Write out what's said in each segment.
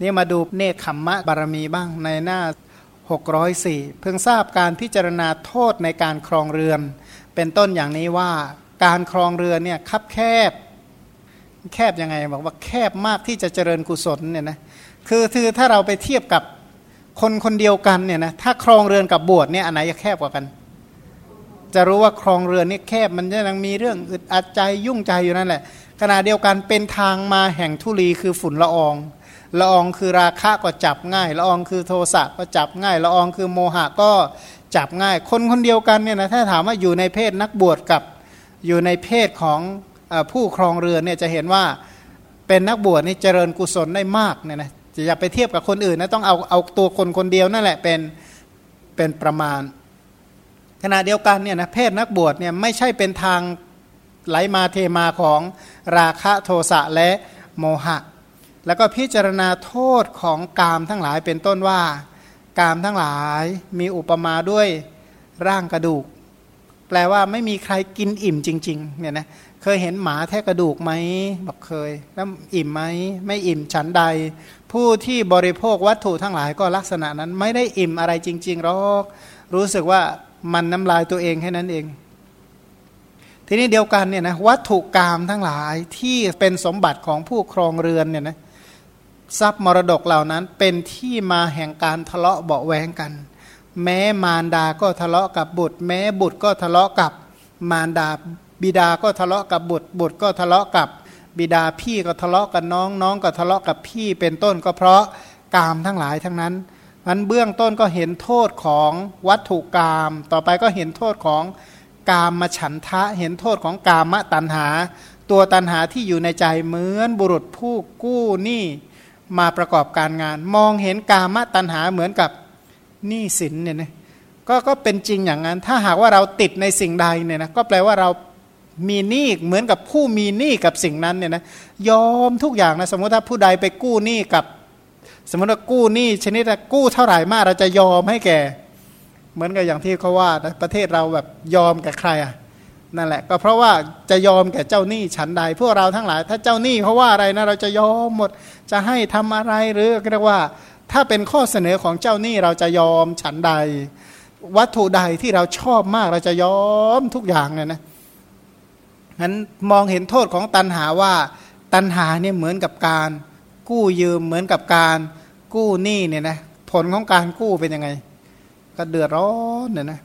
นี่มาดูเนคขมมะบารมีบ้างในหน้า 604 เพิ่งทราบการพิจารณาโทษในการครองเรือน เป็นต้นอย่างนี้ว่าการครองเรือนเนี่ยคับแคบ แคบยังไงบอกว่าแคบมากที่จะเจริญกุศลเนี่ยนะคือคือถ้าเราไปเทียบกับคนคนเดียวกันเนี่ยนะถ้าครองเรือนกับบวชเนี่ยอันไหนจะแคบกว่ากัน จะรู้ว่าครองเรือนนี่แคบมันยังมีเรื่องอึดอัดใจยุ่งใจอยู่นั่นแหละขณะเดียวกันเป็นทางมาแห่งทุลีคือฝุ่นละออง ละอองคือราคะก็จับง่าย ละอองคือโทสะก็จับง่าย ละอองคือโมหะก็จับง่าย คนคนเดียวกันเนี่ยนะถ้าถามว่าอยู่ในเพศนักบวชกับอยู่ในเพศของผู้ครองเรือนเนี่ยจะเห็นว่าเป็นนักบวชนี่เจริญกุศลได้มากเนี่ยนะจะอย่าไปเทียบกับคนอื่นนะต้องเอาเอาตัวคนคนเดียวนั่นแหละเป็นเป็นประมาณ ขณะเดียวกันเนี่ยนะเพศนักบวชเนี่ยไม่ใช่เป็นทางไหลมาเทมาของราคะโทสะและโมหะ แล้วก็พิจารณาโทษของกามทั้งหลายเป็นต้นว่า กามทั้งหลายมีอุปมาด้วยร่างกระดูก แปลว่าไม่มีใครกินอิ่มจริงๆเนี่ยนะเคยเห็นหมาแทะกระดูกไหมบอกเคย แล้วอิ่มไหมไม่อิ่มฉันใด ผู้ที่บริโภควัตถุทั้งหลายก็ลักษณะนั้นไม่ได้อิ่มอะไรจริงๆหรอกรู้สึกว่ามันน้ำลายตัวเองแค่นั้นเอง ทีนี้เดียวกันเนี่ยนะวัตถุกรรมทั้งหลายที่เป็นสมบัติของผู้ครองเรือนเนี่ยนะ ทรัพย์มรดกเหล่านั้นเป็นที่มาแห่งการทะเลาะเบาแวงกัน แม้มารดาก็ทะเลาะกับบุตร แม้บุตรก็ทะเลาะกับมารดาบิดาก็ทะเลาะกับบุตร บุตรก็ทะเลาะกับบิดาพี่ก็ทะเลาะกับน้องน้องก็ทะเลาะกับพี่เป็นต้นก็เพราะกามทั้งหลายทั้งนั้นมันเบื้องต้นก็เห็นโทษของวัตถุกรรมต่อไปก็เห็นโทษของกามมาฉันทะ เห็นโทษของกามะตันหา ตัวตันหาที่อยู่ในใจเหมือนบุรุษผู้กู้หนี้ มาประกอบการงาน มองเห็นกามตันหาเหมือนกับหนี้สินเนี่ยนะก็ก็เป็นจริงอย่างนั้น ถ้าหากว่าเราติดในสิ่งใดเนี่ยนะก็แปลว่าเรามีหนี้เหมือนกับผู้มีหนี้กับสิ่งนั้นเนี่ยนะยอมทุกอย่างนะสมมติถ้าผู้ใดไปกู้หนี้กับ สมมติว่ากู้หนี้ชนิดกู้เท่าไหร่มากเราจะยอมให้แก่ เหมือนกับอย่างที่เขาว่านะประเทศเราแบบยอมกับใครอะ นั่นแหละ ก็เพราะว่าจะยอมแก่เจ้าหนี้ฉันใด พวกเราทั้งหลาย ถ้าเจ้าหนี้เขาว่าอะไรนะเราจะยอมหมดจะให้ทำอะไรหรือเรียกว่า ถ้าเป็นข้อเสนอของเจ้าหนี้เราจะยอมฉันใด วัตถุใดที่เราชอบมากเราจะยอมทุกอย่างเลยนะนั้นมองเห็นโทษของตันหาว่า ตันหาเนี่ยเหมือนกับการ กู้ยืมเหมือนกับการกู้หนี้เนี่ยนะผลของการกู้เป็นยังไง ก็เดือดร้อนเนี่ยนะ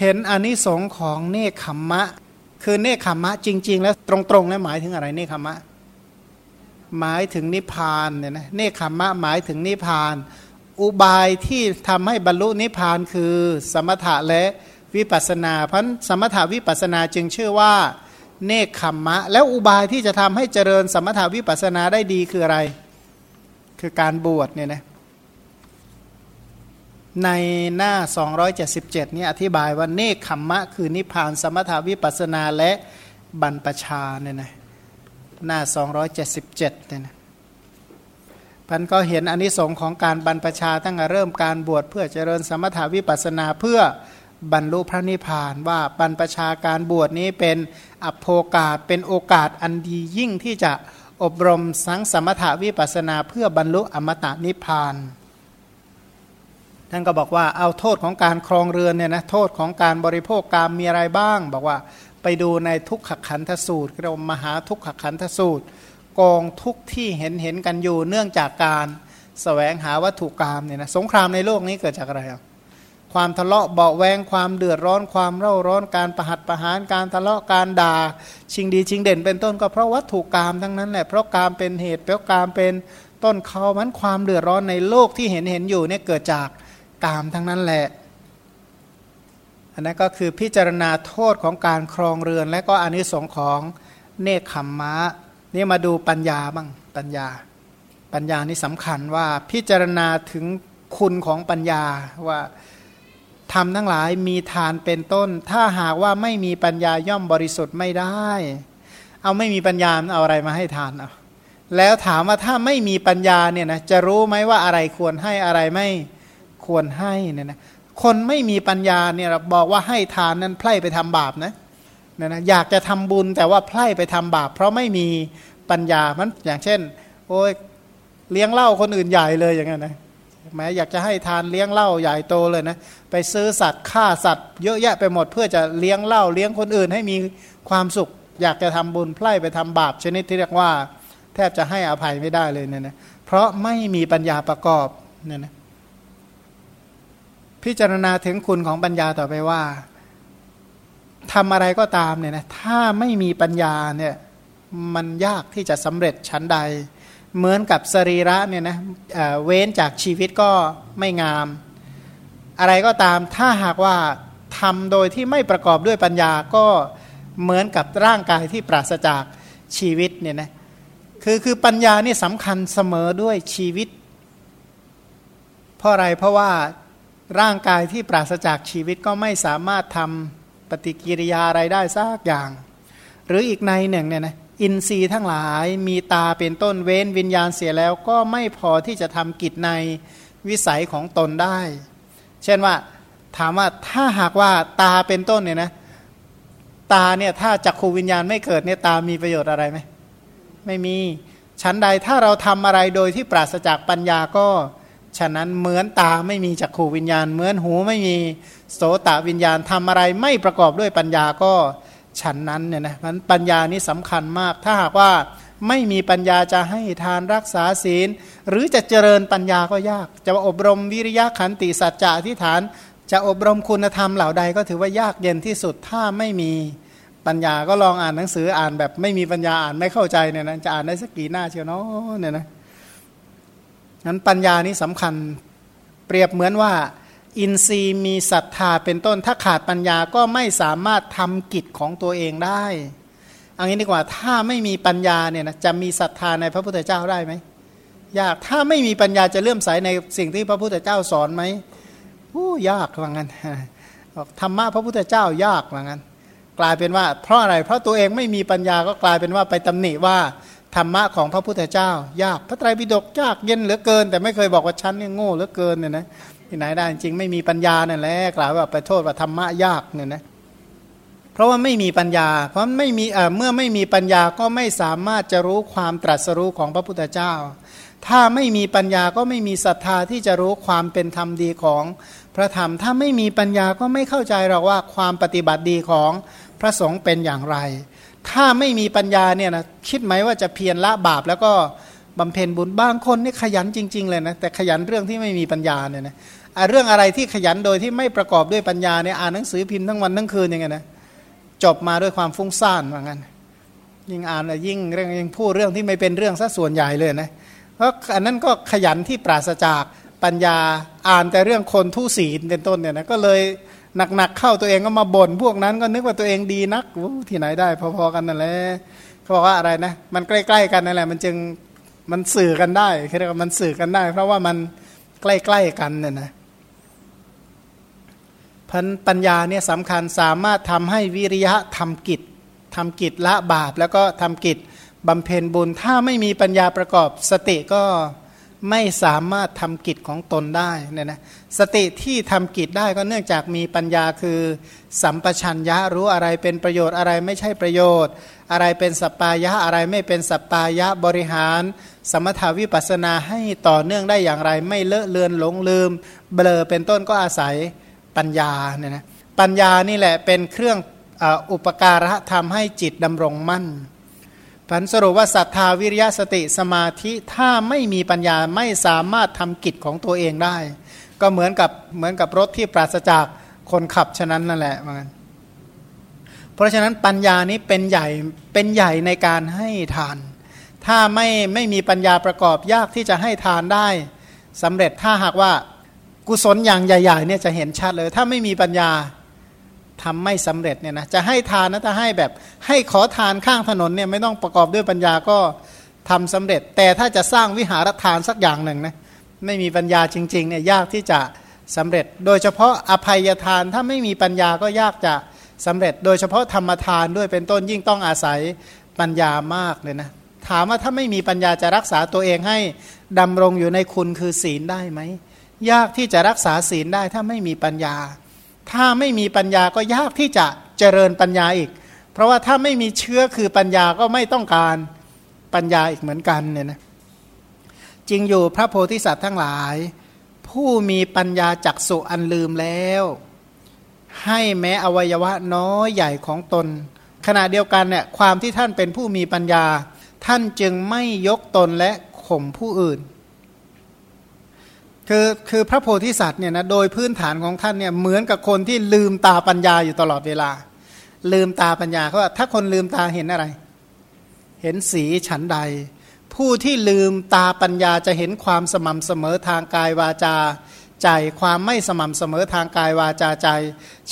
เห็นอนนิสงค์ของเนคขมมะ คือเนคขมมะจริง ๆ แล้วตรงๆแล้วหมายถึงอะไรเนคขมมะ หมายถึงนิพพานเนี่ยนะเนคขมมะหมายถึงนิพพาน อุบายที่ทำให้บรรลุนิพพานคือสมถะและวิปัสนา เพราะสมถะวิปัสนาจึงชื่อว่าเนคขมมะ แล้วอุบายที่จะทำให้เจริญสมถะวิปัสนาได้ดีคืออะไร คือการบวชเนี่ยนะ ในหน้า 277นี่อธิบายว่าเนคขมมะ คือนิพพานสมถาวิปัสนาและบรรปชาเนี่ยนะหน้า 277เนี่ยนะพันก็เห็นอนนิสงค์ของการบรรพชาตั้งแต่เริ่มการบวชเพื่อเจริญสมถาวิปัสนาเพื่อบรรลุพระนิพพานว่าบรรพชาการบวชนี้เป็นอภโอกาสเป็นโอกาสอันดียิ่งที่จะอบรมสังสมถาวิปัสนาเพื่อบรรลุอมตะนิพพาน ท่านก็บอกว่าเอาโทษของการครองเรือนเนี่ยนะโทษของการบริโภคกามมีอะไรบ้าง บอกว่าไปดูในทุกขขันธสูตรเรามหาทุกขขันธสูตร กองทุกที่เห็นเห็นกันอยู่เนื่องจากการสแสวงหาวัตถุกรรมเนี่ยนะสงครามในโลกนี้เกิดจากอะไรความทะเลาะเบาแวงความเดือดร้อนความเร่าร้อนการประหัตประหารการทะเลาะการด่าชิงดีชิงเด่นเป็นต้นก็เพราะวัตถุกรรมทั้งนั้นแหละเพราะกรรมเป็นเหตุเพราะกรรมเป็นต้นเขามันความเดือดร้อนในโลกที่เห็นเห็นอยู่เนี่ยเกิดจาก กามทั้งนั้นแหละ อันนั้นก็คือพิจารณาโทษของการครองเรือน และก็อนิสงค์ของเนคขมมะนี่มาดูปัญญาบ้างปัญญา ปัญญานี่สำคัญว่าพิจารณาถึงคุณของปัญญาว่าทำทั้งหลายมีทานเป็นต้น ถ้าหากว่าไม่มีปัญญาย่อมบริสุทธิ์ไม่ได้ เอาไม่มีปัญญาเอาอะไรมาให้ทานเอาแล้วถามว่าถ้าไม่มีปัญญาเนี่ยนะจะรู้ไหมว่าอะไรควรให้อะไรไม่ ควรให้เนี่ยนะคนไม่มีปัญญาเนี่ยบอกว่าให้ทานนั้นไพร่ไปทำบาปนะนะนะอยากจะทำบุญแต่ว่าไพร่ไปทำบาป เพราะไม่มีปัญญามันอย่างเช่น โอ้ยเลี้ยงเหล้าคนอื่นใหญ่เลยอย่างเงี้ยนะแม้อยากจะให้ทานเลี้ยงเหล้าใหญ่โตเลยนะไปซื้อสัตว์ฆ่าสัตว์ เยอะแยะไปหมดเพื่อจะเลี้ยงเหล้าเลี้ยงคนอื่นให้มีความสุข อยากจะทำบุญไพร่ไปทำบาป ชนิดที่เรียกว่า แทบจะให้อภัยไม่ได้เลยเนี่ยนะเพราะไม่มีปัญญาประกอบเนี่ยนะ พิจารณาถึงคุณของปัญญาต่อไปว่าทำอะไรก็ตามเนี่ยนะถ้าไม่มีปัญญาเนี่ยมันยากที่จะสำเร็จชั้นใด เหมือนกับสรีระเนี่ยนะเเว้นจากชีวิตก็ไม่งาม อะไรก็ตามถ้าหากว่าทำโดยที่ไม่ประกอบด้วยปัญญาก็เหมือนกับร่างกายที่ปราศจากชีวิตเนี่ยนะคือคือปัญญานี่สำคัญเสมอด้วยชีวิต เพราะอะไรเพราะว่า ร่างกายที่ปราศจากชีวิตก็ไม่สามารถทำปฏิกิริยาอะไรได้สักอย่าง หรืออีกในหนึ่งเนี่ยนะอินทรีย์ทั้งหลายมีตาเป็นต้นเว้นวิญญาณเสียแล้วก็ไม่พอที่จะทำกิจในวิสัยของตนได้ เช่นว่าถามว่าถ้าหากว่าตาเป็นต้นเนี่ยนะตาเนี่ยถ้าจักขูวิญญาณไม่เกิดเนี่ยตามีประโยชน์อะไรไหมไม่มีชั้นใดถ้าเราทำอะไรโดยที่ปราศจากปัญญาก็ ฉะนั้นเหมือนตาไม่มีจักขูวิญญาณ เหมือนหูไม่มีโสตวิญญาณทำอะไรไม่ประกอบด้วยปัญญาก็ฉันนั้นเนี่ยนะมันปัญญานี้สำคัญมาก ถ้าหากว่าไม่มีปัญญาจะให้ทานรักษาศีล หรือจะเจริญปัญญาก็ยาก จะอบรมวิริยะขันติสัจจะที่ฐาน จะอบรมคุณธรรมเหล่าใดก็ถือว่ายากเย็นที่สุดถ้าไม่มีปัญญาก็ลองอ่านหนังสืออ่านแบบไม่มีปัญญาอ่านไม่เข้าใจเนี่ยนะจะอ่านได้สักกี่หน้าเชียวเนาะเนี่ยนะ นั้นปัญญานี้สำคัญเปรียบเหมือนว่า อินทรีย์มีศรัทธาเป็นต้นถ้าขาดปัญญาก็ไม่สามารถทำกิจของตัวเองได้อันนี้ดีกว่าถ้าไม่มีปัญญาเนี่ยนะจะมีศรัทธาในพระพุทธเจ้าได้ไหมยากถ้าไม่มีปัญญาจะเลื่อมใสในสิ่งที่พระพุทธเจ้าสอนไหมโอ้ยากว่างั้นธรรมะพระพุทธเจ้ายากว่างั้น กลายเป็นว่า เพราะอะไรเพราะตัวเองไม่มีปัญญาก็กลายเป็นว่าไปตำหนิว่า ธรรมะของพระพุทธเจ้า ยากพระไตรปิฎกยากเย็นเหลือเกิน แต่ไม่เคยบอกว่าฉันเนี่ยโง่เหลือเกินเนี่ยนะที่ไหนได้จริงไม่มีปัญญาเนี่ยแหละกล่าวว่าไปโทษว่าธรรมะยากเนี่ยนะเพราะว่าไม่มีปัญญา เพราะไม่มีเมื่อไม่มีปัญญาก็ไม่สามารถจะรู้ความตรัสรู้ของพระพุทธเจ้า ถ้าไม่มีปัญญาก็ไม่มีศรัทธาที่จะรู้ความเป็นธรรมดีของพระธรรม ถ้าไม่มีปัญญาก็ไม่เข้าใจหรอกว่าความปฏิบัติดีของพระสงฆ์เป็นอย่างไร ถ้าไม่มีปัญญาเนี่ยนะคิดไหมว่าจะเพียรละบาปแล้วก็บำเพ็ญบุญบางคนนี่ขยันจริง ๆ เลยนะแต่ขยันเรื่องที่ไม่มีปัญญาเนี่ยนะเรื่องอะไรที่ขยันโดยที่ไม่ประกอบด้วยปัญญาเนี่ยอ่านหนังสือพิมพ์ทั้งวันทั้งคืนอย่างเงี้ยนะจบมาด้วยความฟุ้งซ่านว่างั้นยิ่งอ่านยิ่งเรื่องยิ่งพูดเรื่องที่ไม่เป็นเรื่องซะส่วนใหญ่เลยนะเพราะอันนั้นก็ขยันที่ปราศจากปัญญาอ่านแต่เรื่องคนทุศีลเป็นต้นเนี่ยนะก็เลย หนักๆเข้าตัวเองก็มาบ่นพวกนั้นก็นึกว่าตัวเองดีนักที่ไหนได้พอๆกันนั่นแหละเขาบอกว่าอะไรนะ มันใกล้ๆกันนั่นแหละ มันจึงมันสื่อกันได้เรียกว่ามันสื่อกันได้ เพราะว่ามันใกล้ๆกันเนี่ยนะพันปัญญาเนี่ยสำคัญสามารถทำให้วิริยะทำกิจทำกิจละบาป แล้วก็ทำกิจบำเพ็ญบุญ ถ้าไม่มีปัญญาประกอบสติก็ ไม่สามารถทำกิจของตนได้เนี่ยนะสติที่ทำกิจได้ก็เนื่องจากมีปัญญาคือ สัมปชัญญะรู้อะไรเป็นประโยชน์อะไรไม่ใช่ประโยชน์ อะไรเป็นสัปปายะอะไรไม่เป็นสัปปายะบริหาร สมถาวิปัสนาให้ต่อเนื่องได้อย่างไร ไม่เลอะเลือนหลงลืม เบลอเป็นต้นก็อาศัยปัญญาเนี่ยนะปัญญานี่แหละเป็นเครื่องอุปการะทำให้จิตดำรงมั่น ผันสรุปว่าศรัทธาวิริยะสติสมาธิถ้าไม่มีปัญญาไม่สามารถทำกิจของตัวเองได้ ก็เหมือนกับเหมือนกับรถที่ปราศจากคนขับฉะนั้นนั่นแหละมือนเพราะฉะนั้นปัญญานี้เป็นใหญ่เป็นใหญ่ในการให้ทาน ถ้าไม่ไม่มีปัญญาประกอบยากที่จะให้ทานได้สำเร็จถ้าหากว่ากุศลอย่างใหญ่ๆเนี่ยจะเห็นชัดเลย ถ้าไม่มีปัญญา ทำไม่สำเร็จเนี่ยนะจะให้ทานนะถ้าให้แบบให้ขอทานข้างถนนเนี่ยไม่ต้องประกอบด้วยปัญญาก็ทำสำเร็จ แต่ถ้าจะสร้างวิหารทานสักอย่างหนึ่งนะไม่มีปัญญาจริงๆเนี่ยยากที่จะสำเร็จ โดยเฉพาะอภัยทานถ้าไม่มีปัญญาก็ยากจะสำเร็จ โดยเฉพาะธรรมทานด้วยเป็นต้นยิ่งต้องอาศัยปัญญามากเลยนะถามว่าถ้าไม่มีปัญญาจะรักษาตัวเองให้ดำรงอยู่ในคุณคือศีลได้ไหมยากที่จะรักษาศีลได้ถ้าไม่มีปัญญา ถ้าไม่มีปัญญาก็ยากที่จะเจริญปัญญาอีก เพราะว่าถ้าไม่มีเชื้อคือปัญญาก็ไม่ต้องการปัญญาอีกเหมือนกันเนี่ยนะจริงอยู่พระโพธิสัตว์ทั้งหลาย ผู้มีปัญญาจักสุอันลืมแล้ว ให้แม้อวัยวะน้อยใหญ่ของตน ขณะเดียวกันเนี่ยความที่ท่านเป็นผู้มีปัญญา ท่านจึงไม่ยกตนและข่มผู้อื่น คือคือพระโพธิสัตว์เนี่ยนะโดยพื้นฐานของท่านเนี่ยเหมือนกับคนที่ลืมตาปัญญาอยู่ตลอดเวลา ลืมตาปัญญาเขาว่าถ้าคนลืมตาเห็นอะไร เห็นสีฉันใด ผู้ที่ลืมตาปัญญาจะเห็นความสม่ำเสมอทางกายวาจาใจความไม่สม่ำเสมอทางกายวาจาใจ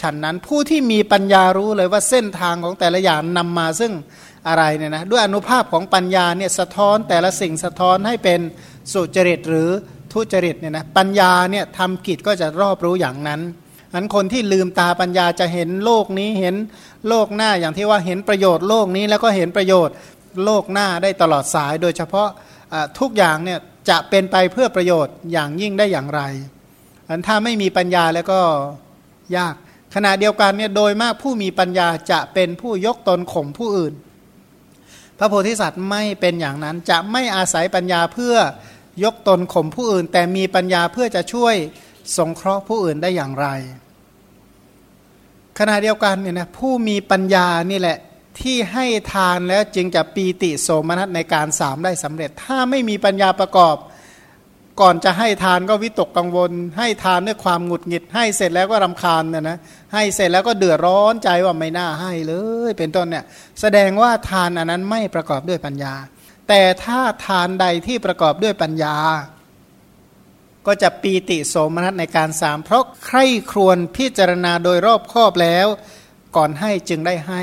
ฉันนั้นผู้ที่มีปัญญารู้เลยว่าเส้นทางของแต่ละอย่างนำมาซึ่งอะไรเนี่ยนะด้วยอนุภาพของปัญญาเนี่ยสะท้อนแต่ละสิ่งสะท้อนให้เป็นสุจริตหรือ ทุจริตเนี่ยนะปัญญาเนี่ยทำกิจก็จะรอบรู้อย่างนั้นนั้นคนที่ลืมตาปัญญาจะเห็นโลกนี้เห็นโลกหน้าอย่างที่ว่าเห็นประโยชน์โลกนี้แล้วก็เห็นประโยชน์โลกหน้าได้ตลอดสาย โดยเฉพาะทุกอย่างเนี่ยจะเป็นไปเพื่อประโยชน์อย่างยิ่งได้อย่างไรอันถ้าไม่มีปัญญาแล้วก็ยาก ขณะเดียวกันเนี่ยโดยมากผู้มีปัญญาจะเป็นผู้ยกตนข่มผู้อื่น พระโพธิสัตว์ไม่เป็นอย่างนั้นจะไม่อาศัยปัญญาเพื่อ ยกตนข่มผู้อื่น แต่มีปัญญาเพื่อจะช่วยสงเคราะห์ผู้อื่นได้อย่างไร ขณะเดียวกันเนี่ยนะผู้มีปัญญานี่แหละที่ให้ทานแล้วจึงจะปีติโสมนัสในการสามได้สำเร็จ ถ้าไม่มีปัญญาประกอบ ก่อนจะให้ทานก็วิตกกังวล ให้ทานด้วยความหงุดหงิด ให้เสร็จแล้วก็รำคาญนะนะให้เสร็จแล้วก็เดือดร้อนใจว่าไม่น่าให้เลย เป็นต้นเนี่ยแสดงว่าทานอันนั้นไม่ประกอบด้วยปัญญา แต่ถ้าทานใดที่ประกอบด้วยปัญญา ก็จะปีติโสมนัสในการสามเพราะใคร่ครวญพิจารณาโดยรอบครอบแล้ว ก่อนให้จึงได้ให้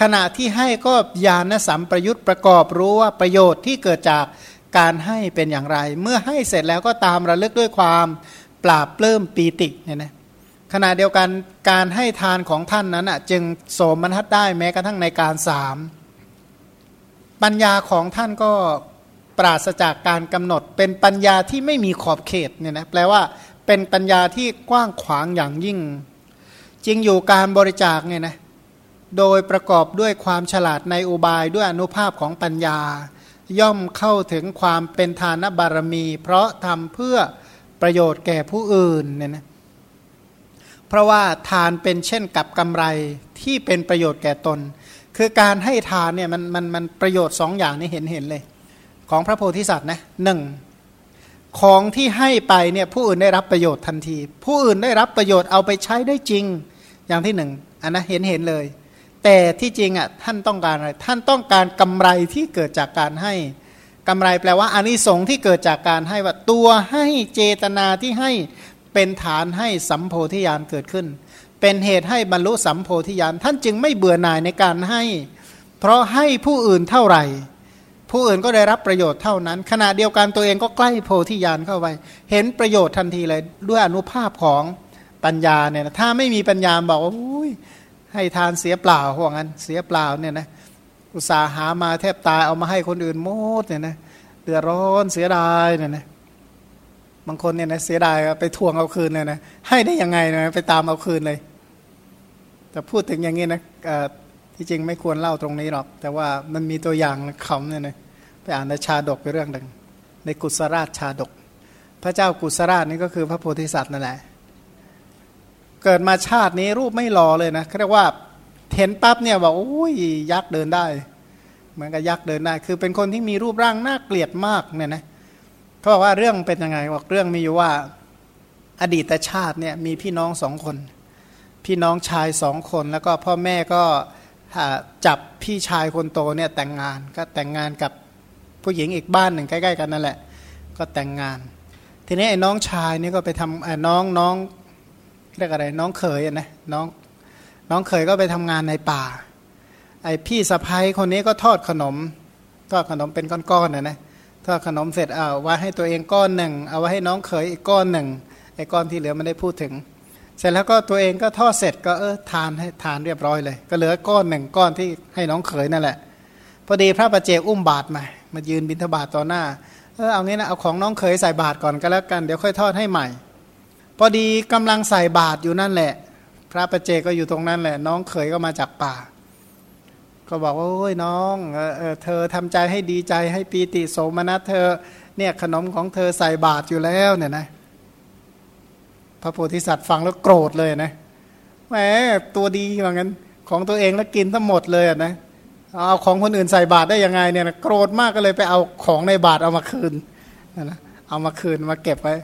ขณะที่ให้ก็ญาณสัมประยุทธ์ประกอบรู้ว่าประโยชน์ที่เกิดจากการให้เป็นอย่างไร เมื่อให้เสร็จแล้วก็ตามระลึกด้วยความปราบเพิ่มปีติเนี่ยนะขณะเดียวกันการให้ทานของท่านนั้นอะจึงโสมนัสได้แม้กระทั่งในการสาม ปัญญาของท่านก็ปราศจากการกำหนด เป็นปัญญาที่ไม่มีขอบเขตเนี่ยนะแปลว่าเป็นปัญญาที่กว้างขวางอย่างยิ่ง จริงอยู่การบริจาคเนี่ยนะโดยประกอบด้วยความฉลาดในอุบายด้วยอนุภาพของปัญญา ย่อมเข้าถึงความเป็นทานบารมี เพราะทำเพื่อประโยชน์แก่ผู้อื่นเนี่ยนะเพราะว่าทานเป็นเช่นกับกำไรที่เป็นประโยชน์แก่ตน คือการให้ทานเนี่ยมันมันมันประโยชน์สองอย่างนี้เห็นเห็นเลย ของพระโพธิสัตว์นะหนึ่งของที่ให้ไปเนี่ยผู้อื่นได้รับประโยชน์ทันที ผู้อื่นได้รับประโยชน์เอาไปใช้ได้จริงอย่างที่หนึ่งอันนะเห็นเห็นเลย แต่ที่จริงอะท่านต้องการอะไรท่านต้องการกำไรที่เกิดจากการให้กำไรแปลว่าอานิสงส์ที่เกิดจากการให้ว่าตัวให้เจตนาที่ให้เป็นฐานให้สัมโพธิญาณเกิดขึ้น เป็นเหตุให้บรรลุสัมโพธิญาณท่านจึงไม่เบื่อหน่ายในการให้ เพราะให้ผู้อื่นเท่าไหร่ ผู้อื่นก็ได้รับประโยชน์เท่านั้น ขณะเดียวกันตัวเองก็ใกล้โพธิญาณเข้าไป เห็นประโยชน์ทันทีเลยด้วยอนุภาพของปัญญาเนี่ยถ้าไม่มีปัญญาบอกว่าให้ทานเสียเปล่าพวกนั้นเสียเปล่าเนี่ยนะอุตสาหามาแทบตายเอามาให้คนอื่นหมดเนี่ยนะเดือดร้อนเสียดายเนี่ยนะบางคนเนี่ยนะเสียดายไปทวงเอาคืนเลยนะให้ได้ยังไงนะไปตามเอาคืนเลย แต่พูดถึงอย่างนี้นะที่จริงไม่ควรเล่าตรงนี้หรอก แต่ว่ามันมีตัวอย่างคำเนี่ยนะไปอ่านในชาดกไปเรื่องหนึ่งในกุศราชชาดก พระเจ้ากุศราชนี่ก็คือพระโพธิสัตว์นั่นแหละเกิดมาชาตินี้รูปไม่หล่อเลยนะเขาเรียกว่าเห็นปั๊บเนี่ยบอกโอ้ยยักษ์เดินได้ เหมือนกับยักษ์เดินได้ คือเป็นคนที่มีรูปร่างน่าเกลียดมากเนี่ยนะเขาบอกว่าเรื่องเป็นยังไงบอกเรื่องมีอยู่ว่าอดีตชาติเนี่ยมีพี่น้องสองคน พี่น้องชายสองคน แล้วก็พ่อแม่ก็จับพี่ชายคนโตเนี่ยแต่งงานก็แต่งงานกับผู้หญิงอีกบ้านหนึ่งใกล้ ๆ กันนั่นแหละ ก็แต่งงาน ทีนี้ไอ้น้องชายนี่ก็ไปทำน้องน้องเรียกอะไรน้องเขยนะน้องน้องเขยก็ไปทำงานในป่า ไอ้พี่สะพ้ายคนนี้ก็ทอดขนม ทอดขนมเป็นก้อนๆนะนะทอดขนมเสร็จเอาไว้ให้ตัวเองก้อนหนึ่งเอาไว้ให้น้องเขยอีกก้อนหนึ่งไอ้ก้อนที่เหลือไม่ได้พูดถึง เสร็จแล้วก็ตัวเองก็ทอดเสร็จก็เออทานให้ทานเรียบร้อยเลย ก็เหลือก้อนหนึ่งก้อนที่ให้น้องเขยนั่นแหละ พอดีพระประเจกอุ้มบาตรมามายืนบิณฑบาตต่อหน้าเออเอางี้นะเอาของน้องเขยใส่บาตรก่อนก็แล้วกันเดี๋ยวค่อยทอดให้ใหม่ พอดีกำลังใส่บาตรอยู่นั่นแหละ พระประเจก็อยู่ตรงนั้นแหละ น้องเขยก็มาจากป่า ก็บอกว่าโอ้ยน้องเออเธอทำใจให้ดีใจให้ปีติโสมนัสเธอเนี่ยขนมของเธอใส่บาตรอยู่แล้วเนี่ยนะ พระโพธิสัตว์ฟังแล้วโกรธเลยนะแหมตัวดีว่างั้น ของตัวเองแล้วกินทั้งหมดเลยนะเอาของคนอื่นใส่บาตรได้ยังไงเนี่ยนะโกรธมากก็เลยไปเอาของในบาตรเอามาคืนนะเอามาคืนมาเก็บไว้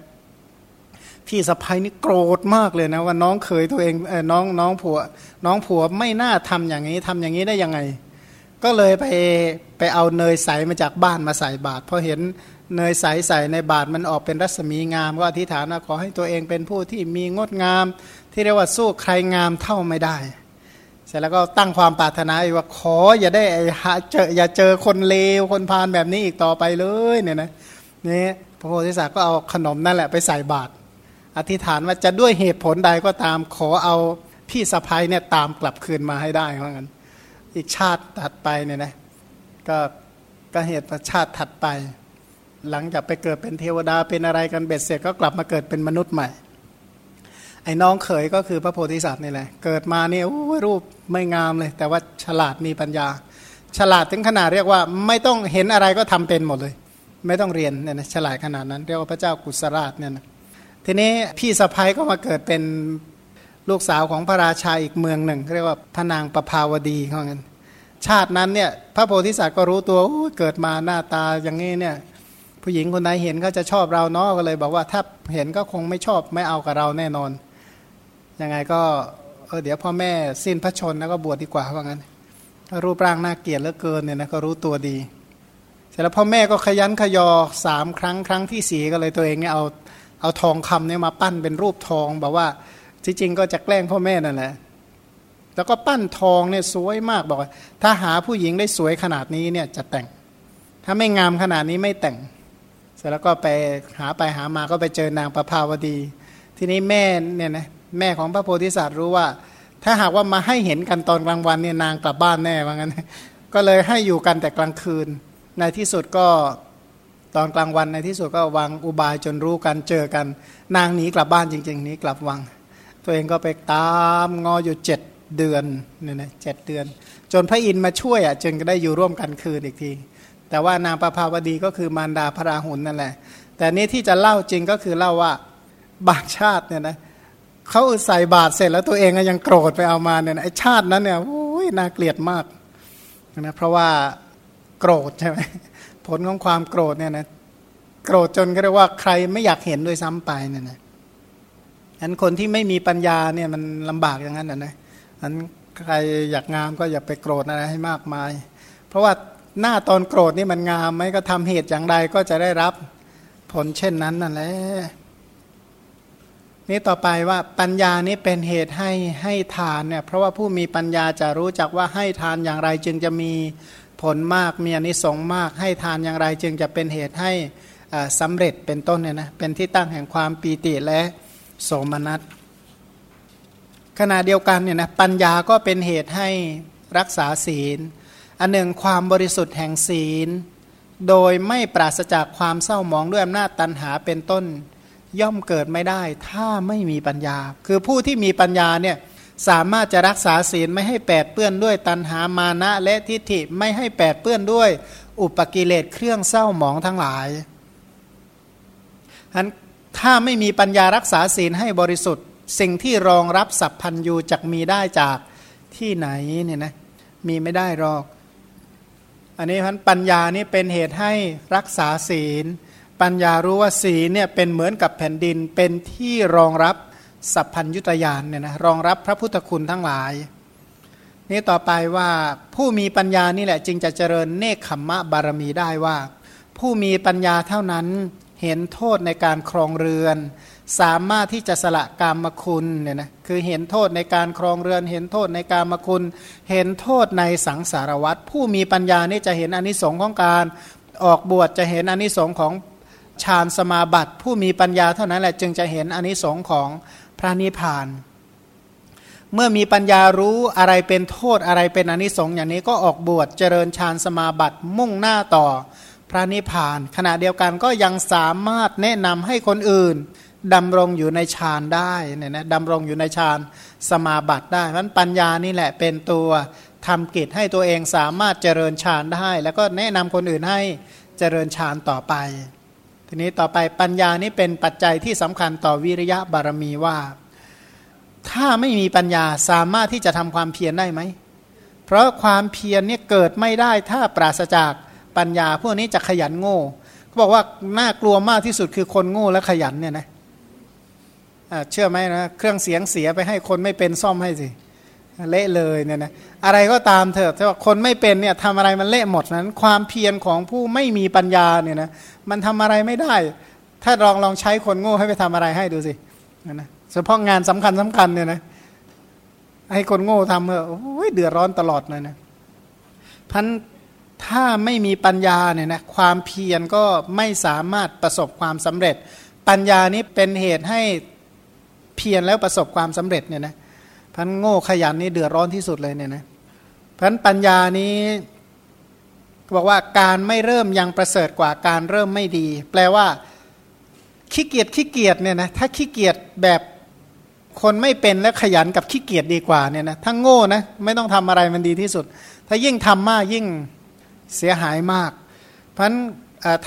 พี่สะพ้ยนี่โกรธมากเลยนะว่าน้องเคยตัวเองเออน้องน้องผัว น้องผัวไม่น่าทำอย่างนี้ทำอย่างนี้ได้ยังไง ก็เลยไปไปเอาเนยใสมาจากบ้านมาใส่บาตรพอเห็น เนยใสใส่ในบาตรมันออกเป็นรัศมีงาม ก็อธิษฐานว่าขอให้ตัวเองเป็นผู้ที่มีงดงาม ที่เรียกว่าสู้ใครงามเท่าไม่ได้ เสร็จแล้วก็ตั้งความปรารถนาว่าขออย่าได้หาเจออย่าเจอคนเลวคนพาลแบบนี้อีกต่อไปเลยเนี่ยนะนี่พระโพธิสัตว์ก็เอาขนมนั่นแหละไปใส่บาตรอธิษฐานว่าจะด้วยเหตุผลใดก็ตามขอเอาพี่สะพ้ยเนี่ยตามกลับคืนมาให้ได้เพราะงั้นอีกชาติถัดไปเนี่ยนะก็ก็เหตุชาติถัดไป หลังจากไปเกิดเป็นเทวดาเป็นอะไรกันเบ็ดเสร็จก็กลับมาเกิดเป็นมนุษย์ใหม่ ไอ้น้องเขยก็คือพระโพธิสัตว์นี่แหละ เกิดมาเนี่ยรูปไม่งามเลย แต่ว่าฉลาดมีปัญญา ฉลาดถึงขนาดเรียกว่า ไม่ต้องเห็นอะไรก็ทำเป็นหมดเลย ไม่ต้องเรียนเนี่ยนะฉลาดขนาดนั้น เรียกว่าพระเจ้ากุศราชเนี่ยนะทีนี้พี่สะพ้ยก็มาเกิดเป็นลูกสาวของพระราชาอีกเมืองหนึ่ง เรียกว่าพระนางประภาวดีเขาเงี้ยชาตินั้นเนี่ยพระโพธิสัตว์ก็รู้ตัวเกิดมาหน้าตาอย่างนี้เนี่ย ผู้หญิงคนไหนเห็นก็จะชอบเราเนาะก็เลยบอกว่าถ้าเห็นก็คงไม่ชอบไม่เอากับเราแน่นอน ยังไงก็เออเดี๋ยวพ่อแม่สิ้นพระชนแล้วก็บวชดีกว่าว่างั้นรูปร่างน่าเกลียดเหลือเกินเนี่ยนะก็รู้ตัวดี เสร็จแล้วพ่อแม่ก็ขยันขยอสามครั้งครั้งที่สี่ก็เลยตัวเองเนี่ยเอาเอาทองคำเนี่ยมาปั้นเป็นรูปทองบอกว่าจริงๆก็จะแกล้งพ่อแม่นั่นแหละแล้วก็ปั้นทองเนี่ยสวยมากบอกว่า ถ้าหาผู้หญิงได้สวยขนาดนี้เนี่ยจะแต่ง ถ้าไม่งามขนาดนี้ไม่แต่ง ร็จแล้วก็ไปหาไปหามาก็ไปเจอนางประภาวดี ทีนี้แม่เนี่ยนะแม่ของพระโพธิสัตว์รู้ว่า ถ้าหากว่ามาให้เห็นกันตอนกลางวันเนี่ยนางกลับบ้านแน่ว่างั้น ก็เลยให้อยู่กันแต่กลางคืน ในที่สุดก็ตอนกลางวันในที่สุดก็วางอุบายจนรู้กันเจอกัน นางหนีกลับบ้านจริงๆหนีกลับวัง ตัวเองก็ไปตามงออยู่เจ็ดเดือนเนี่ยนะเจ็ดเดือน จนพระอินทร์มาช่วยอะจึงก็ได้อยู่ร่วมกันคืนอีกที แต่ว่านางประภาวดีก็คือมารดาพระราหุลนั่นแหละ แต่นี้ที่จะเล่าจริงก็คือเล่าว่าบางชาติเนี่ยนะเขาใส่บาตรเสร็จแล้วตัวเองก็ยังโกรธไปเอามาเนี่ยไอชาตินั้นเนี่ยโอ้ยน่าเกลียดมากนะเพราะว่าโกรธใช่ไหมผลของความโกรธเนี่ยนะโกรธจนก็เรียกว่าใครไม่อยากเห็นด้วยซ้ำไปเนี่ยนะอันคนที่ไม่มีปัญญาเนี่ยมันลำบากอย่างนั้นนะนะอันใครอยากงามก็อย่าไปโกรธอะไรให้มากมาย เพราะว่า หน้าตอนโกรธนี่มันงามไหมก็ทำเหตุอย่างใดก็จะได้รับผลเช่นนั้นนั่นแหละนี่ต่อไปว่าปัญญานี้เป็นเหตุให้ให้ทานเนี่ยเพราะว่าผู้มีปัญญาจะรู้จักว่าให้ทานอย่างไรจึงจะมีผลมากมีอนิสงส์มาก ให้ทานอย่างไรจึงจะเป็นเหตุให้สำเร็จเป็นต้นเนี่ยนะเป็นที่ตั้งแห่งความปีติและโสมนัสขณะเดียวกันเนี่ยนะปัญญาก็เป็นเหตุให้รักษาศีล อันหนึ่งความบริสุทธิ์แห่งศีล โดยไม่ปราศจากความเศร้าหมองด้วยอำนาจตันหาเป็นต้น ย่อมเกิดไม่ได้ ถ้าไม่มีปัญญา คือผู้ที่มีปัญญาเนี่ยสามารถจะรักษาศีลไม่ให้แปดเปื้อนด้วยตันหามานะและทิฏฐิไม่ให้แปดเปื้อนด้วย อุปกิเลสเครื่องเศร้าหมองทั้งหลายอันถ้าไม่มีปัญญารักษาศีลให้บริสุทธิ์ สิ่งที่รองรับสัพพัญยูจะมีได้จากที่ไหนเนี่ยนะมีไม่ได้หรอก อันนี้พันปัญญานี่เป็นเหตุให้รักษาศีล ปัญญารู้ว่าศีลเนี่ยเป็นเหมือนกับแผ่นดินเป็นที่รองรับสัพพัญยุตยานเนี่ยนะรองรับพระพุทธคุณทั้งหลาย นี่ต่อไปว่าผู้มีปัญญานี่แหละจึงจะเจริญเนคขมมะบารมีได้ว่า ผู้มีปัญญาเท่านั้นเห็นโทษในการครองเรือน สามารถที่จะสละกามคุณเนี่ยนะคือเห็นโทษในการครองเรือน เห็นโทษในการมคุณ เห็นโทษในสังสารวัตรผู้มีปัญญานี่จะเห็นอนิสงค์ของการออกบวชจะเห็นอนิสงค์ของฌานสมาบัติ ผู้มีปัญญาเท่านั้นแหละจึงจะเห็นอนิสงค์ของพระนิพพาน เมื่อมีปัญญารู้อะไรเป็นโทษอะไรเป็นอนิสงส์อย่างนี้ก็ออกบวชเจริญฌานสมาบัติมุ่งหน้าต่อพระนิพพาน ขณะเดียวกันก็ยังสามารถแนะนำให้คนอื่น ดำรงอยู่ในฌานได้เนี่ยนะดำรงอยู่ในฌานสมาบัติได้เพราะปัญญานี่แหละเป็นตัวทำกิจให้ตัวเองสามารถเจริญฌานได้ แล้วก็แนะนำคนอื่นให้เจริญฌานต่อไป ทีนี้ต่อไปปัญญานี้เป็นปัจจัยที่สำคัญต่อวิริยะบารมีว่า ถ้าไม่มีปัญญาสามารถที่จะทำความเพียรได้ไหม เพราะความเพียรเนี่ยเกิดไม่ได้ถ้าปราศจากปัญญา พวกนี้จะขยันโง่เขาบอกว่าน่ากลัวมากที่สุดคือคนโง่และขยันเนี่ยนะ เชื่อไหมนะเครื่องเสียงเสียไปให้คนไม่เป็นซ่อมให้สิเละเลยเนี่ยนะอะไรก็ตามเถอะแต่ว่าคนไม่เป็นเนี่ยทำอะไรมันเละหมดนั้น ความเพียรของผู้ไม่มีปัญญาเนี่ยนะมันทำอะไรไม่ได้ ถ้าลองลองใช้คนโง่ให้ไปทำอะไรให้ดูสินะเฉพาะงานสำคัญสำคัญเนี่ยนะให้คนโง่ทำเถอะโอ้ยเดือดร้อนตลอดเลยนะพันถ้าไม่มีปัญญาเนี่ยนะความเพียรก็ไม่สามารถประสบความสำเร็จ ปัญญานี้เป็นเหตุให้ เพียรแล้วประสบความสำเร็จเนี่ยนะพันโง่ขยันนี่เดือดร้อนที่สุดเลยเนี่ยนะพันปัญญานี้บอกว่าการไม่เริ่มยังประเสริฐกว่าการเริ่มไม่ดี แปลว่าขี้เกียจขี้เกียจเนี่ยนะถ้าขี้เกียจแบบคนไม่เป็นและขยันกับขี้เกียจดีกว่าเนี่ยนะถ้าโง่นะไม่ต้องทำอะไรมันดีที่สุด ถ้ายิ่งทำมากยิ่งเสียหายมาก เพราะ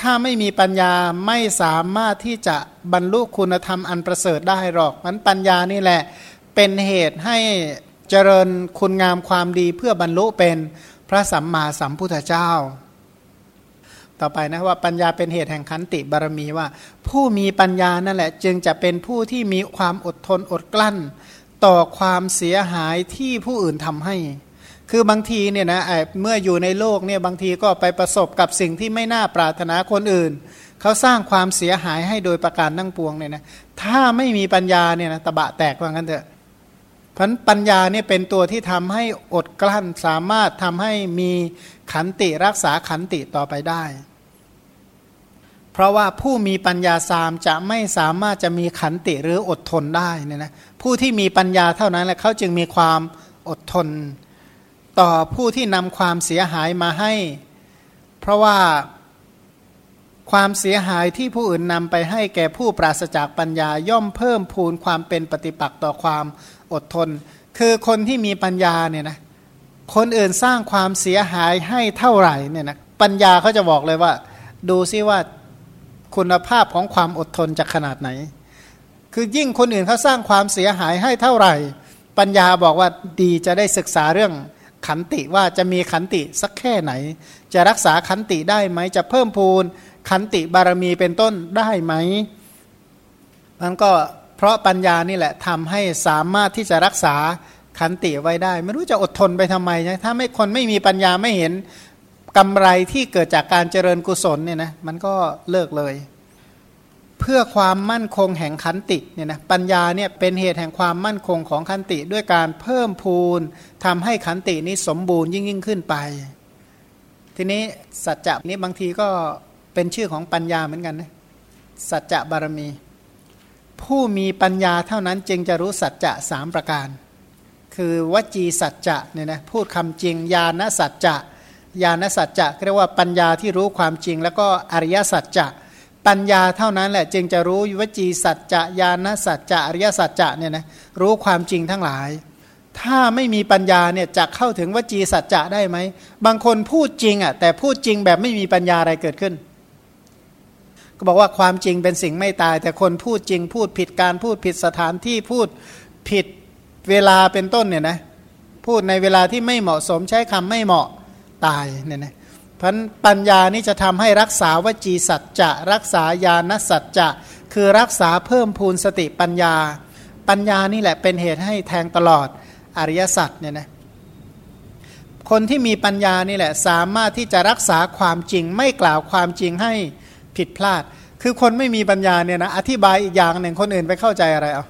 ถ้าไม่มีปัญญาไม่สามารถที่จะบรรลุคุณธรรมอันประเสริฐได้หรอกมันปัญญานี่แหละเป็นเหตุให้เจริญคุณงามความดีเพื่อบรรลุเป็นพระสัมมาสัมพุทธเจ้า ต่อไปนะว่าปัญญาเป็นเหตุแห่งขันติบารมีว่า ผู้มีปัญญานั่นแหละจึงจะเป็นผู้ที่มีความอดทนอดกลั้น ต่อความเสียหายที่ผู้อื่นทำให้ คือบางทีเนี่ยนะเมื่ออยู่ในโลกเนี่ยบางทีก็ไปประสบกับสิ่งที่ไม่น่าปรารถนาคนอื่น เขาสร้างความเสียหายให้โดยประการตั้งปวงเนี่ยนะถ้าไม่มีปัญญาเนี่ยนะตะบะแตกว่างั้นเถอะพันปัญญาเนี่ยเป็นตัวที่ทำให้อดกลั้นสามารถทำให้มีขันติรักษาขันติต่อไปได้ เพราะว่าผู้มีปัญญาสามจะไม่สามารถจะมีขันติหรืออดทนได้เนี่ยนะผู้ที่มีปัญญาเท่านั้นแหละเขาจึงมีความอดทน ต่อผู้ที่นำความเสียหายมาให้ เพราะว่าความเสียหายที่ผู้อื่นนำไปให้แก่ผู้ปราศจากปัญญาย่อมเพิ่มพูนความเป็นปฏิปักษ์ต่อความอดทน คือคนที่มีปัญญาเนี่ยนะคนอื่นสร้างความเสียหายให้เท่าไหร่เนี่ยนะปัญญาเขาจะบอกเลยว่า ดูซิว่าคุณภาพของความอดทนจะขนาดไหน คือยิ่งคนอื่นเขาสร้างความเสียหายให้เท่าไหร่ ปัญญาบอกว่าดีจะได้ศึกษาเรื่อง ขันติว่าจะมีขันติสักแค่ไหน จะรักษาขันติได้ไหม จะเพิ่มพูนขันติบารมีเป็นต้นได้ไหมมันก็เพราะปัญญานี่แหละทำให้สามารถที่จะรักษาขันติไว้ได้ ไม่รู้จะอดทนไปทำไมนะถ้าไม่คนไม่มีปัญญาไม่เห็นกำไรที่เกิดจากการเจริญกุศลเนี่ยนะมันก็เลิกเลย เพื่อความมั่นคงแห่งขันติเนี่ยนะปัญญาเนี่ยเป็นเหตุแห่งความมั่นคงของขันติ ด้วยการเพิ่มพูนทำให้ขันตินี้สมบูรณ์ยิ่งยิ่งขึ้นไป ทีนี้สัจจะนี้บางทีก็เป็นชื่อของปัญญาเหมือนกันนะสัจจะบารมี ผู้มีปัญญาเท่านั้นจึงจะรู้สัจจะสามประการ คือวจีสัจจะเนี่ยนะพูดคำจริงญาณสัจจะญาณสัจจะเรียกว่าปัญญาที่รู้ความจริง แล้วก็อริยสัจจะ ปัญญาเท่านั้นแหละจึงจะรู้วจีสัจจะญาณสัจจะอริยสัจจะเนี่ยนะรู้ความจริงทั้งหลาย ถ้าไม่มีปัญญาเนี่ยจะเข้าถึงวจีสัจจะได้ไหมบางคนพูดจริงอะแต่พูดจริงแบบไม่มีปัญญาอะไรเกิดขึ้น ก็บอกว่าความจริงเป็นสิ่งไม่ตาย แต่คนพูดจริงพูดผิดการพูดผิดสถานที่พูดผิดเวลาเป็นต้นเนี่ยนะพูดในเวลาที่ไม่เหมาะสมใช้คำไม่เหมาะตายเนี่ยนะ พันปัญญานี้จะทำให้รักษาวจีสัจจะ รักษาญาณสัจจะ คือรักษาเพิ่มพูนสติปัญญา ปัญญานี่แหละเป็นเหตุให้แทงตลอดอริยสัจเนี่ยนะคนที่มีปัญญานี่แหละสามารถที่จะรักษาความจริงไม่กล่าวความจริงให้ผิดพลาด คือคนไม่มีปัญญาเนี่ยนะอธิบายอีกอย่างหนึ่งคนอื่นไปเข้าใจอะไรเอา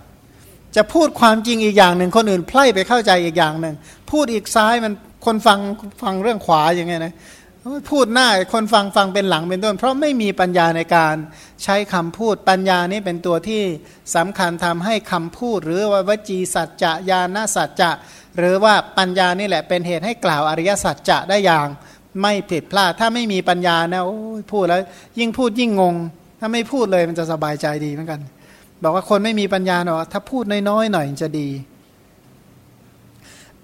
จะพูดความจริงอีกอย่างหนึ่งคนอื่นไพล่ไปเข้าใจอีกอย่างหนึ่งพูดอีกซ้ายมันคนฟังฟังเรื่องขวาอย่างเงี้ยนะ พูดหน้าคนฟังฟังเป็นหลังเป็นต้น เพราะไม่มีปัญญาในการใช้คำพูดปัญญานี้เป็นตัวที่สำคัญทำให้คำพูด หรือว่าวจีสัจจะญาณสัจจะหรือว่าปัญญานี่แหละเป็นเหตุให้กล่าวอริยสัจจะได้อย่าง ไม่ผิดพลาดถ้าไม่มีปัญญานะโอ้พูดแล้ว ยิ่งพูดยิ่งงง ถ้าไม่พูดเลยมันจะสบายใจดีเหมือนกัน บอกว่าคนไม่มีปัญญาเนาะถ้าพูดน้อยๆหน่อยจะดี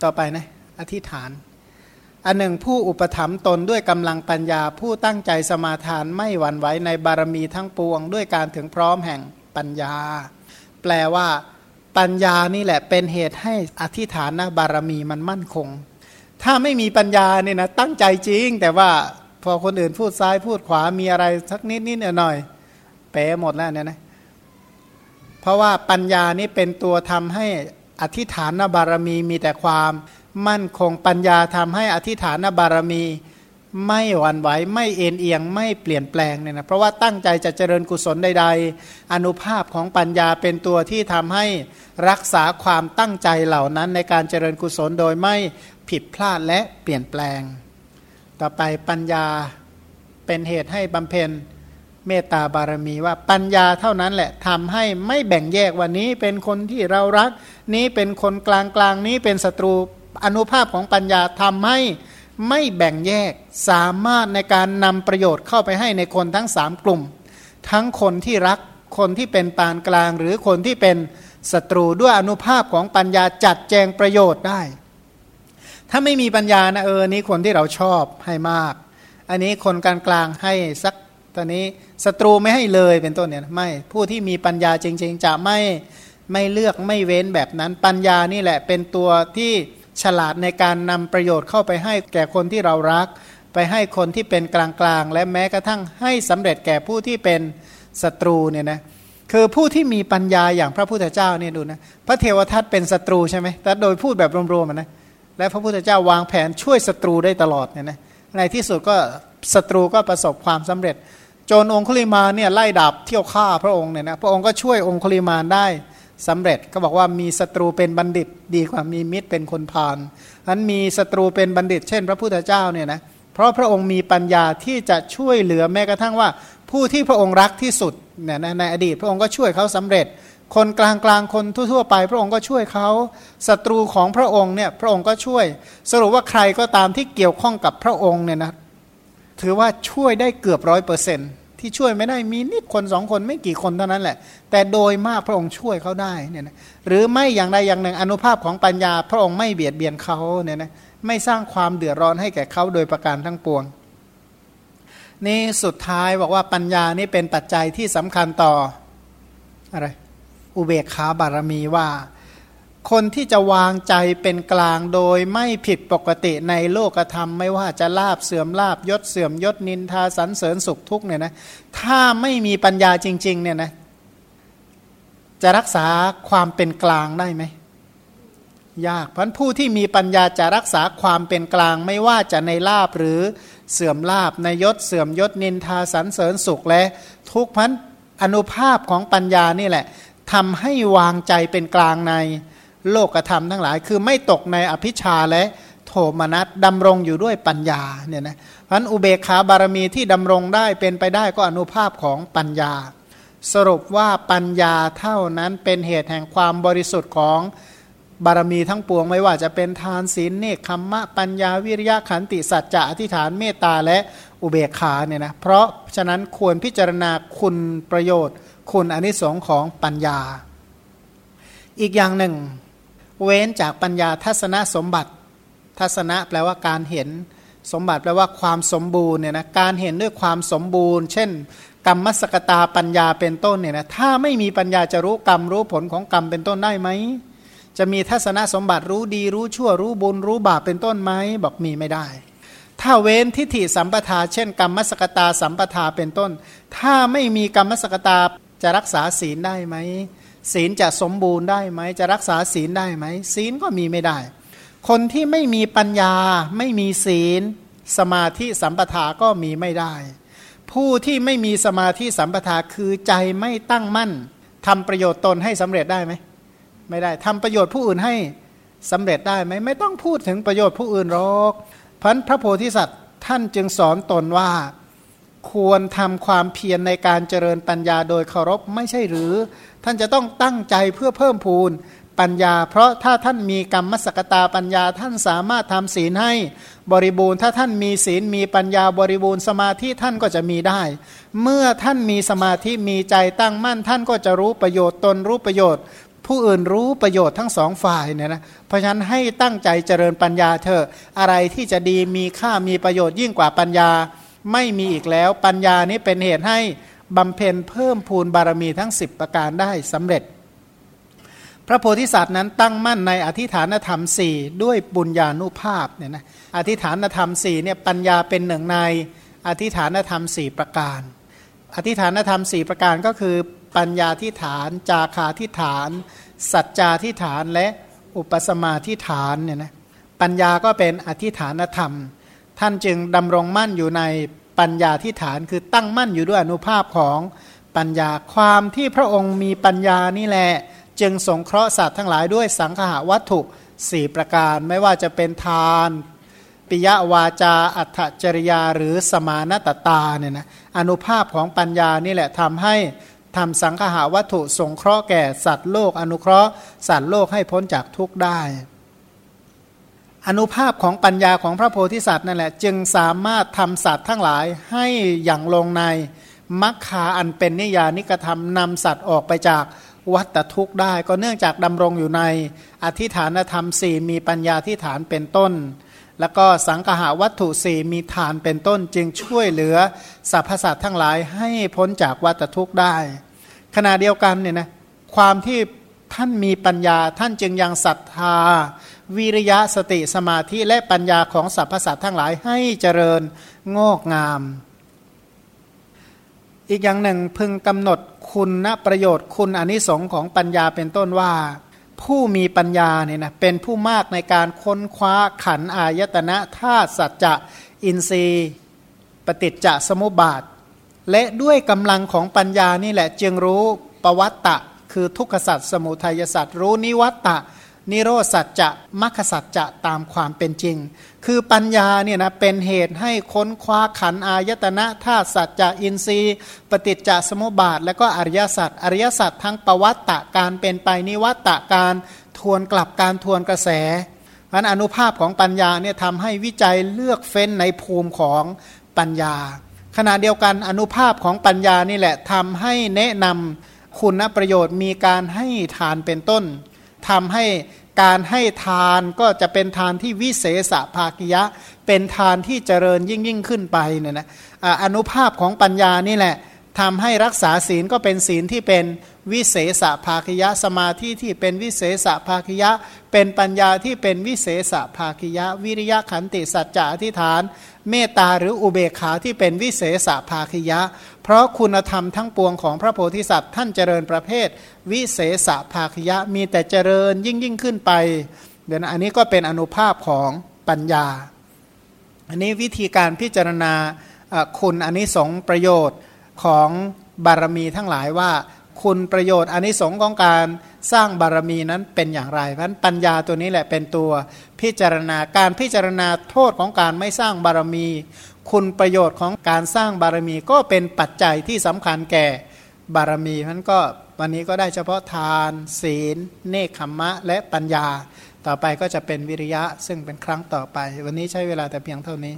ต่อไปนะอธิษฐาน อันหนึ่งผู้อุปถัมภ์ตนด้วยกำลังปัญญาผู้ตั้งใจสมาทานไม่หวั่นไหวในบารมีทั้งปวง ด้วยการถึงพร้อมแห่งปัญญา แปลว่า ปัญญานี่แหละเป็นเหตุให้อธิฐานนะบารมีมันมั่นคง ถ้าไม่มีปัญญาเนี่ยนะตั้งใจจริง แต่ว่าพอคนอื่นพูดซ้ายพูดขวามีอะไรสักนิดนิดหน่อยเป๋หมดแล้วเนี่ยนะเพราะว่าปัญญานี่เป็นตัวทำให้อธิฐานบารมีมีแต่ความ มั่นคงปัญญาทำให้อธิฐานบารมีไม่หวั่นไหวไม่เอ็นเอียงไม่เปลี่ยนแปลงเนี่ยนะเพราะว่าตั้งใจจะเจริญกุศลใด ๆ อนุภาพของปัญญาเป็นตัวที่ทำให้รักษาความตั้งใจเหล่านั้นในการเจริญกุศลโดยไม่ผิดพลาดและเปลี่ยนแปลง ต่อไปปัญญาเป็นเหตุให้บำเพ็ญเมตตาบารมีว่าปัญญาเท่านั้นแหละทำให้ไม่แบ่งแยกวันนี้เป็นคนที่เรารัก นี้เป็นคนกลางกลางนี้เป็นศัตรู อนุภาพของปัญญาทำให้ไม่แบ่งแยกสามารถในการนำประโยชน์เข้าไปให้ในคนทั้งสามกลุ่ม ทั้งคนที่รักคนที่เป็นปานกลาง หรือคนที่เป็นศัตรูด้วยอนุภาพของปัญญาจัดแจงประโยชน์ได้ ถ้าไม่มีปัญญานะเออนี้คนที่เราชอบให้มาก อันนี้คนกลางกลางให้สักตอนนี้ศัตรูไม่ให้เลยเป็นต้นเนี่ยไม่ผู้ที่มีปัญญาจริง ๆ จะไม่ไม่เลือกไม่เว้นแบบนั้นปัญญานี่แหละเป็นตัวที่ ฉลาดในการนำประโยชน์เข้าไปให้แก่คนที่เรารัก ไปให้คนที่เป็นกลางๆ และแม้กระทั่งให้สำเร็จแก่ผู้ที่เป็นศัตรูเนี่ยนะคือผู้ที่มีปัญญาอย่างพระพุทธเจ้าเนี่ยดูนะพระเทวทัตเป็นศัตรูใช่ไหมแต่โดยพูดแบบรวมๆนะและพระพุทธเจ้าวางแผนช่วยศัตรูได้ตลอดเนี่ยนะในที่สุดก็ศัตรูก็ประสบความสำเร็จ โจรองคุลิมาเนี่ยไล่ดับเที่ยวฆ่าพระองค์เนี่ยนะพระองค์ก็ช่วยองคุลิมานได้ สำเร็จก็บอกว่ามีศัตรูเป็นบัณฑิตดีกว่ามีมิตรเป็นคนพาลนั้นมีศัตรูเป็นบัณฑิต เช่น พระพุทธเจ้าเนี่ยนะเพราะพระองค์มีปัญญาที่จะช่วยเหลือแม้กระทั่งว่า ผู้ที่พระองค์รักที่สุดเนี่ยในอดีต พระองค์ก็ช่วยเขาสำเร็จ คนกลางกลางคนทั่วๆไป พระองค์ก็ช่วยเขาศัตรูของพระองค์เนี่ยพระองค์ก็ช่วย สรุปว่าใครก็ตามที่เกี่ยวข้องกับพระองค์เนี่ยนะถือว่าช่วยได้เกือบร้อยเปอร์เซ็นต์ ที่ช่วยไม่ได้มีนิดคนสองคนไม่กี่คนเท่านั้นแหละ แต่โดยมากพระองค์ช่วยเขาได้เนี่ยนะหรือไม่อย่างใดอย่างหนึ่งอนุภาพของปัญญา พระองค์ไม่เบียดเบียนเขาเนี่ยนะไม่สร้างความเดือดร้อนให้แก่เขาโดยประการทั้งปวง นี่สุดท้ายบอกว่าปัญญานี่เป็นปัจจัยที่สำคัญต่ออะไรอุเบกขาบารมีว่า คนที่จะวางใจเป็นกลางโดยไม่ผิดปกติในโลกธรรม ไม่ว่าจะลาบเสื่อมลาบยศเสื่อมยศนินทาสันเสริญสุขทุกเนี่ยนะถ้าไม่มีปัญญาจริง ๆ เนี่ยนะจะรักษาความเป็นกลางได้ไหมยากเพราะผู้ที่มีปัญญาจะรักษาความเป็นกลางไม่ว่าจะในลาบหรือเสื่อมลาบในยศเสื่อมยศนินทาสันเสริญสุขและทุกพันอนุภาพของปัญญานี่แหละทำให้วางใจเป็นกลางใน โลกธรรมทั้งหลาย คือไม่ตกในอภิชาและโทมนัสดำรงอยู่ด้วยปัญญาเนี่ยนะเพราะอุเบกขาบารมีที่ดำรงได้เป็นไปได้ก็อนุภาพของปัญญา สรุปว่าปัญญาเท่านั้นเป็นเหตุแห่งความบริสุทธิ์ของบารมีทั้งปวงไม่ว่าจะเป็นทานศีลเนคขมมะปัญญาวิริยะขันติสัจจะอธิษฐานเมตตาและอุเบกขาเนี่ยนะเพราะฉะนั้นควรพิจารณาคุณประโยชน์ คุณอนิสงค์ของปัญญา อีกอย่างหนึ่ง เว้นจากปัญญาทัศนสมบัติ ทัศนะแปลว่าการเห็นสมบัติแปลว่าความสมบูรณ์เนี่ยนะการเห็นด้วยความสมบูรณ์ เช่น กรรมมสกตาปัญญาเป็นต้นเนี่ยนะถ้าไม่มีปัญญาจะรู้กรรมรู้ผลของกรรมเป็นต้นได้ไหมจะมีทัศนสมบัติรู้ดีรู้ชั่วรู้บุญรู้บาปเป็นต้นไหมบอกมีไม่ได้ ถ้าเว้นทิฏฐิสัมปทา เช่น กรรมมสกตาสัมปทาเป็นต้น ถ้าไม่มีกรรมมสกตาจะรักษาศีลได้ไหม ศีลจะสมบูรณ์ได้ไหมจะรักษาศีลได้ไหมศีลก็มีไม่ได้ คนที่ไม่มีปัญญาไม่มีศีล สมาธิสัมปทาก็มีไม่ได้ ผู้ที่ไม่มีสมาธิสัมปทาคือใจไม่ตั้งมั่นทำประโยชน์ตนให้สำเร็จได้ไหมไม่ได้ทำประโยชน์ผู้อื่นให้สำเร็จได้ไหมไม่ต้องพูดถึงประโยชน์ผู้อื่นหรอกพันพระโพธิสัตว์ท่านจึงสอนตนว่า ควรทำความเพียรในการเจริญปัญญาโดยเคารพไม่ใช่หรือ ท่านจะต้องตั้งใจเพื่อเพิ่มพูนปัญญา เพราะถ้าท่านมีกรรมสกตาปัญญาท่านสามารถทำศีลให้บริบูรณ์ ถ้าท่านมีศีลมีปัญญาบริบูรณ์สมาธิท่านก็จะมีได้ เมื่อท่านมีสมาธิมีใจตั้งมั่น ท่านก็จะรู้ประโยชน์ตนรู้ประโยชน์ ผู้อื่นรู้ประโยชน์ทั้งสองฝ่ายเนี่ยนะเพราะฉะนั้นให้ตั้งใจเจริญปัญญาเถอะอะไรที่จะดีมีค่ามีประโยชน์ยิ่งกว่าปัญญา ไม่มีอีกแล้ว ปัญญานี้เป็นเหตุให้บำเพ็ญเพิ่มพูนบารมีทั้ง 10 ประการได้สำเร็จ พระโพธิสัตว์นั้นตั้งมั่นในอธิฐานธรรมสี่ด้วยบุญญาณุภาพเนี่ยนะอธิฐานธรรมสี่เนี่ยปัญญาเป็นหนึ่งในอธิฐานธรรมสี่ประการ อธิฐานธรรมสี่ประการก็คือปัญญาทิฐาน จาคาทิฐาน สัจจาทิฐานและอุปสมาทิฐานเนี่ยนะปัญญาก็เป็นอธิฐานธรรม ท่านจึงดำรงมั่นอยู่ในปัญญาทิฐานคือตั้งมั่นอยู่ด้วยอนุภาพของปัญญาความที่พระองค์มีปัญญานี่แหละจึงสงเคราะห์สัตว์ทั้งหลายด้วยสังขาวัตถุสี่ประการไม่ว่าจะเป็นทาน ปิยวาจา อัตจริยาหรือสมานตตาเนี่ยนะอนุภาพของปัญญานี่แหละทำให้ทำสังขาวัตถุสงเคราะห์แก่สัตว์โลก อนุเคราะห์สัตว์โลกให้พ้นจากทุกข์ได้ อนุภาพของปัญญาของพระโพธิสัตว์นั่นแหละ จึงสามารถทำสัตว์ทั้งหลายให้อย่างลงในมัคคาอันเป็นนิยานิกระทำนำสัตว์ออกไปจากวัฏทุกข์ได้ ก็เนื่องจากดำรงอยู่ในอธิฐานธรรมสี่มีปัญญาที่ฐานเป็นต้น แล้วก็สังหาวัตถุสี่มีฐานเป็นต้น จึงช่วยเหลือสรรพสัตว์ทั้งหลายให้พ้นจากวัฏทุกข์ได้ ขณะเดียวกันเนี่ยนะความที่ท่านมีปัญญาท่านจึงยังศรัทธา วิริยะสติสมาธิและปัญญาของสรรพสัตว์ทั้งหลายให้เจริญงอกงาม อีกอย่างหนึ่งพึงกำหนดคุณณประโยชน์คุณอนิสงค์ของปัญญาเป็นต้นว่า ผู้มีปัญญาเนี่ยนะเป็นผู้มากในการค้นคว้าขันอายตนะธาตุสัจจะอินทรีย์ปฏิจจสมุปบาท และด้วยกำลังของปัญญานี่แหละจึงรู้ปวัตตะคือทุกขสัตว์สมุทัยสัตว์รู้นิวัตตะ นิโรสัจจะมัคสัจจะตามความเป็นจริง คือปัญญาเนี่ยนะเป็นเหตุให้ค้นคว้าขันอายตนะธาตุสัจจะอินทรีย์ ปฏิจจสมุปบาท และก็อริยสัจอริยสัจทั้งปวัตตะการเป็นไปนิวัตตะการทวนกลับการทวนกระแสพันอนุภาพของปัญญาเนี่ยทำให้วิจัยเลือกเฟ้นในภูมิของปัญญา ขณะเดียวกันอนุภาพของปัญญานี่แหละทำให้แนะนำคุณประโยชน์มีการให้ทานเป็นต้น ทำให้การให้ทานก็จะเป็นทานที่วิเศษภากิยะ เป็นทานที่เจริญยิ่งยิ่งขึ้นไปเนี่ยนะอนุภาพของปัญญานี่แหละทำให้รักษาศีลก็เป็นศีลที่เป็นวิเศษภาคิยะสมาธิที่เป็นวิเศษภาคิยะ เป็นปัญญาที่เป็นวิเศษภาคิยะ วิริยะขันติสัจจะอธิฐาน เมตตาหรืออุเบกขาที่เป็นวิเศษภาคิยะ เพราะคุณธรรมทั้งปวงของพระโพธิสัตว์ ท่านเจริญประเภท วิเศษภาคิยะมีแต่เจริญยิ่งยิ่งขึ้นไปเดี๋ยวนะอันนี้ก็เป็นอนุภาพของปัญญา อันนี้วิธีการพิจารณาคุณอันนี้สงประโยชน์ของบารมีทั้งหลายว่า คุณประโยชน์อนนิสงส์ของการสร้างบารมีนั้นเป็นอย่างไรเพราะนั้นปัญญาตัวนี้แหละเป็นตัวพิจารณาการพิจารณาโทษของการไม่สร้างบารมี คุณประโยชน์ของการสร้างบารมีก็เป็นปัจจัยที่สำคัญแก่บารมีนั้นก็วันนี้ก็ได้เฉพาะทาน ศีล เนคขมมะ และปัญญา ต่อไปก็จะเป็นวิริยะซึ่งเป็นครั้งต่อไป วันนี้ใช้เวลาแต่เพียงเท่านี้